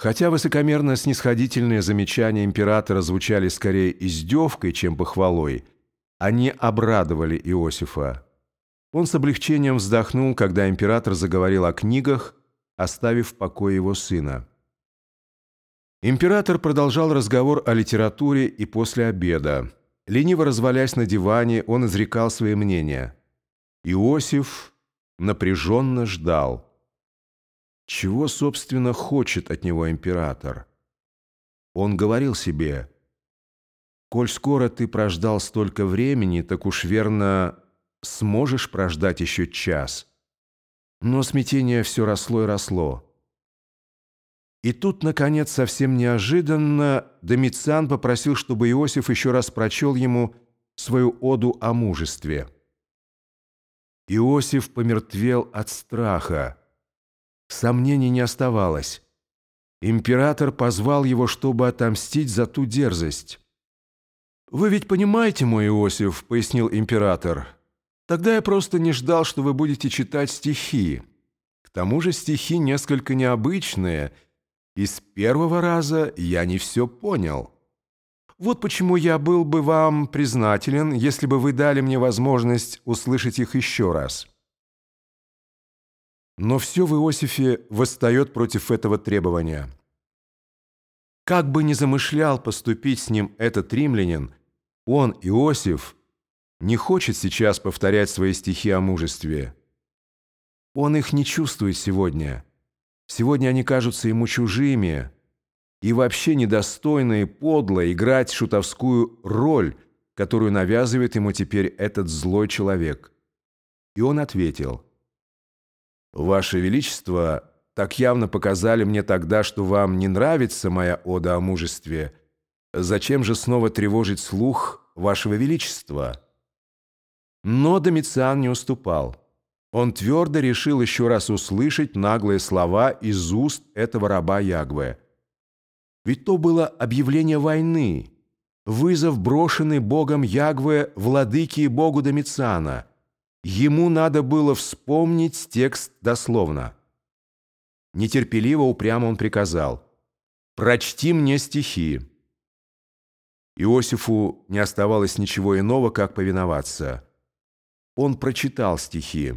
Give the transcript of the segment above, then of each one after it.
Хотя высокомерно-снисходительные замечания императора звучали скорее издевкой, чем похвалой, они обрадовали Иосифа. Он с облегчением вздохнул, когда император заговорил о книгах, оставив в покое его сына. Император продолжал разговор о литературе и после обеда. Лениво развалясь на диване, он изрекал свои мнения. Иосиф напряженно ждал. Чего, собственно, хочет от него император? Он говорил себе, «Коль скоро ты прождал столько времени, так уж верно сможешь прождать еще час». Но смятение все росло и росло. И тут, наконец, совсем неожиданно Домициан попросил, чтобы Иосиф еще раз прочел ему свою оду о мужестве. Иосиф помертвел от страха. Сомнений не оставалось. Император позвал его, чтобы отомстить за ту дерзость. «Вы ведь понимаете, мой Иосиф», — пояснил император, «тогда я просто не ждал, что вы будете читать стихи. К тому же стихи несколько необычные — и с первого раза я не все понял. Вот почему я был бы вам признателен, если бы вы дали мне возможность услышать их еще раз. Но все в Иосифе восстает против этого требования. Как бы ни замышлял поступить с ним этот римлянин, он, Иосиф, не хочет сейчас повторять свои стихи о мужестве. Он их не чувствует сегодня. Сегодня они кажутся ему чужими и вообще недостойно и подло играть шутовскую роль, которую навязывает ему теперь этот злой человек. И он ответил, «Ваше Величество, так явно показали мне тогда, что вам не нравится моя ода о мужестве. Зачем же снова тревожить слух Вашего Величества?» Но Домициан не уступал. Он твердо решил еще раз услышать наглые слова из уст этого раба Ягве. Ведь то было объявление войны, вызов, брошенный богом Ягве владыке и богу Домициана. Ему надо было вспомнить текст дословно. Нетерпеливо упрямо он приказал «Прочти мне стихи». Иосифу не оставалось ничего иного, как повиноваться. Он прочитал стихи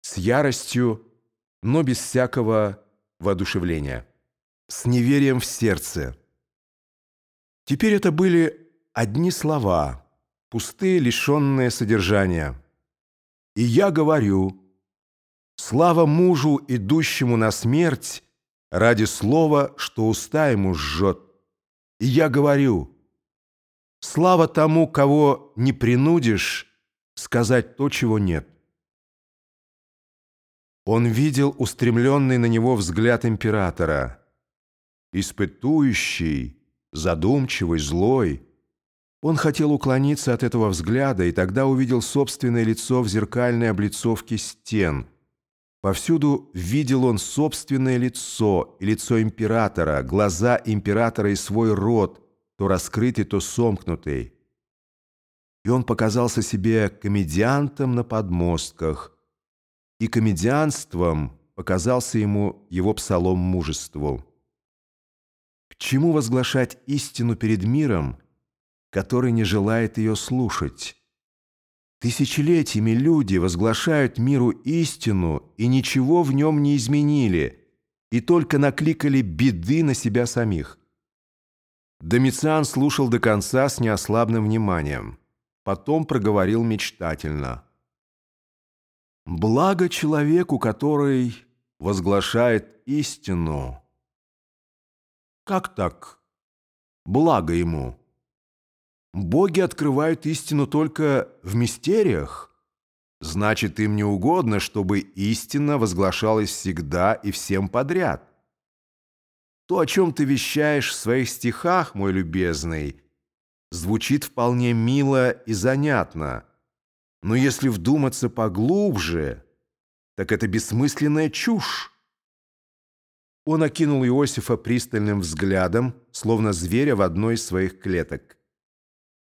с яростью, но без всякого воодушевления, с неверием в сердце. Теперь это были одни слова, пустые, лишенные содержания. И я говорю, слава мужу, идущему на смерть, ради слова, что уста ему жжет. И я говорю, слава тому, кого не принудишь сказать то, чего нет. Он видел устремленный на него взгляд императора. Испытующий, задумчивый, злой. Он хотел уклониться от этого взгляда, и тогда увидел собственное лицо в зеркальной облицовке стен. Повсюду видел он собственное лицо и лицо императора, глаза императора и свой рот, то раскрытый, то сомкнутый. И он показался себе комедиантом на подмостках, и комедианством показался ему его псалом мужеству. К чему возглашать истину перед миром, который не желает ее слушать? Тысячелетиями люди возглашают миру истину и ничего в нем не изменили, и только накликали беды на себя самих. Домициан слушал до конца с неослабным вниманием. Потом проговорил мечтательно – Благо человеку, который возглашает истину. Как так? Благо ему. Боги открывают истину только в мистериях. Значит, им не угодно, чтобы истина возглашалась всегда и всем подряд. То, о чем ты вещаешь в своих стихах, мой любезный, звучит вполне мило и занятно – но если вдуматься поглубже, так это бессмысленная чушь. Он окинул Иосифа пристальным взглядом, словно зверя в одной из своих клеток.